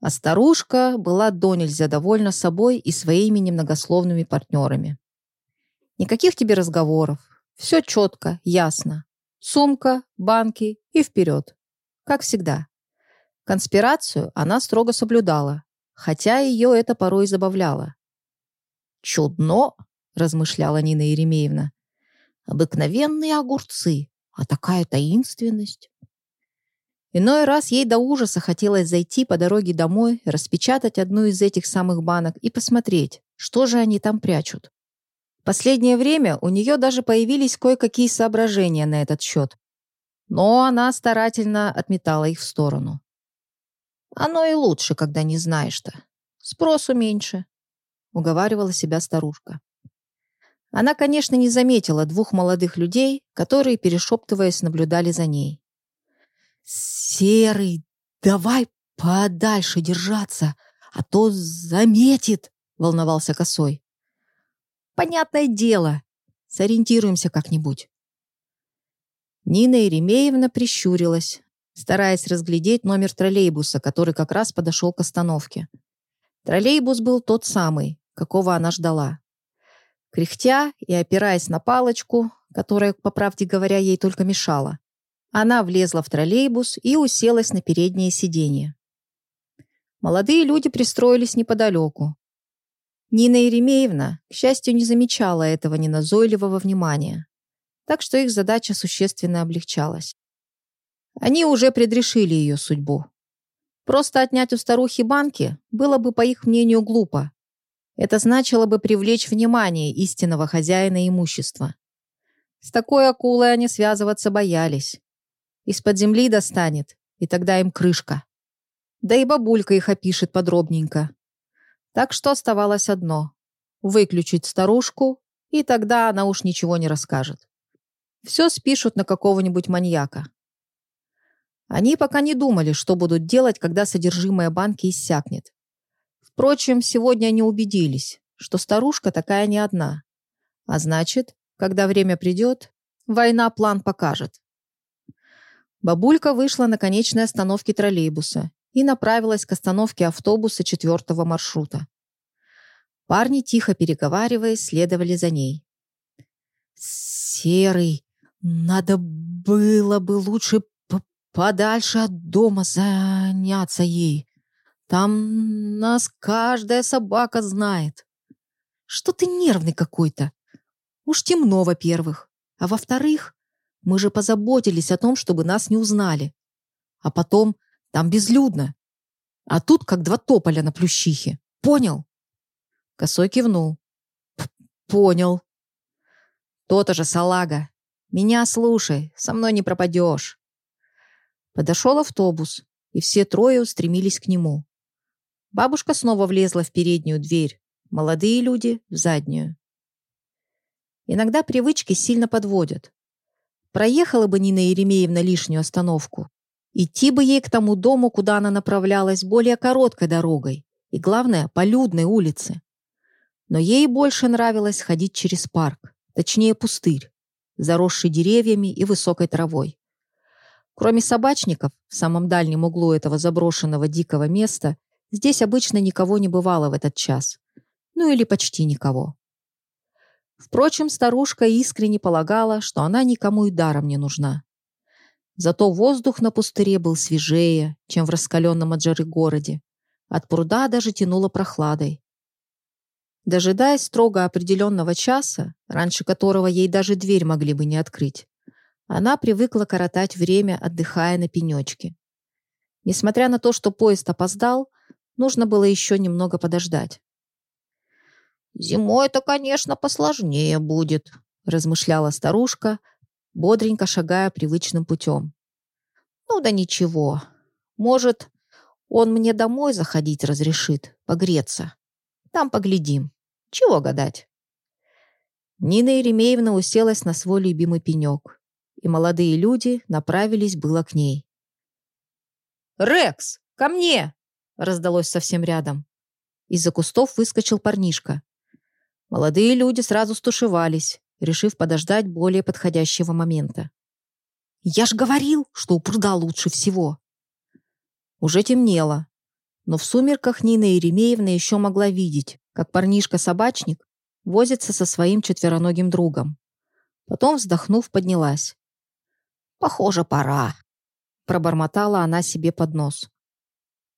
А старушка была до нельзя довольна собой и своими немногословными партнерами. Никаких тебе разговоров. Все четко, ясно. Сумка, банки и вперед. Как всегда. Конспирацию она строго соблюдала, хотя ее это порой забавляло. «Чудно!» — размышляла Нина Еремеевна. «Обыкновенные огурцы, а такая таинственность!» Иной раз ей до ужаса хотелось зайти по дороге домой, распечатать одну из этих самых банок и посмотреть, что же они там прячут. Последнее время у нее даже появились кое-какие соображения на этот счет. Но она старательно отметала их в сторону. «Оно и лучше, когда не знаешь-то. Спросу меньше», — уговаривала себя старушка. Она, конечно, не заметила двух молодых людей, которые, перешептываясь, наблюдали за ней. «Серый, давай подальше держаться, а то заметит!» — волновался Косой. «Понятное дело. Сориентируемся как-нибудь». Нина Еремеевна прищурилась, стараясь разглядеть номер троллейбуса, который как раз подошел к остановке. Троллейбус был тот самый, какого она ждала. Кряхтя и опираясь на палочку, которая, по правде говоря, ей только мешала, она влезла в троллейбус и уселась на переднее сиденье. Молодые люди пристроились неподалеку. Нина Еремеевна, к счастью, не замечала этого неназойливого внимания, так что их задача существенно облегчалась. Они уже предрешили ее судьбу. Просто отнять у старухи банки было бы, по их мнению, глупо. Это значило бы привлечь внимание истинного хозяина имущества. С такой акулой они связываться боялись. Из-под земли достанет, и тогда им крышка. Да и бабулька их опишет подробненько. Так что оставалось одно — выключить старушку, и тогда она уж ничего не расскажет. Все спишут на какого-нибудь маньяка. Они пока не думали, что будут делать, когда содержимое банки иссякнет. Впрочем, сегодня они убедились, что старушка такая не одна. А значит, когда время придет, война план покажет. Бабулька вышла на конечной остановке троллейбуса и направилась к остановке автобуса четвертого маршрута. Парни, тихо переговариваясь, следовали за ней. «Серый, надо было бы лучше подальше от дома заняться ей. Там нас каждая собака знает. Что ты нервный какой-то? Уж темно, во-первых. А во-вторых, мы же позаботились о том, чтобы нас не узнали. А потом там безлюдно. А тут как два тополя на плющихе. Понял?» Косой кивнул. «Понял». «То-то же, салага. Меня слушай, со мной не пропадешь». Подошел автобус, и все трое устремились к нему. Бабушка снова влезла в переднюю дверь, молодые люди — в заднюю. Иногда привычки сильно подводят. Проехала бы Нина Еремеевна лишнюю остановку. Идти бы ей к тому дому, куда она направлялась, более короткой дорогой. И, главное, по людной улице. Но ей больше нравилось ходить через парк, точнее пустырь, заросший деревьями и высокой травой. Кроме собачников, в самом дальнем углу этого заброшенного дикого места, здесь обычно никого не бывало в этот час. Ну или почти никого. Впрочем, старушка искренне полагала, что она никому и даром не нужна. Зато воздух на пустыре был свежее, чем в раскаленном от жары городе. От пруда даже тянуло прохладой. Дожидаясь строго определенного часа, раньше которого ей даже дверь могли бы не открыть, она привыкла коротать время, отдыхая на пенечке. Несмотря на то, что поезд опоздал, нужно было еще немного подождать. «Зимой-то, конечно, посложнее будет», — размышляла старушка, бодренько шагая привычным путем. «Ну да ничего. Может, он мне домой заходить разрешит, погреться. Там поглядим. Чего гадать?» Нина Еремеевна уселась на свой любимый пенек, и молодые люди направились было к ней. «Рекс, ко мне!» — раздалось совсем рядом. Из-за кустов выскочил парнишка. Молодые люди сразу стушевались, решив подождать более подходящего момента. «Я ж говорил, что у пруда лучше всего!» Уже темнело. Но в сумерках Нина Еремеевна еще могла видеть, как парнишка-собачник возится со своим четвероногим другом. Потом, вздохнув, поднялась. «Похоже, пора», — пробормотала она себе под нос.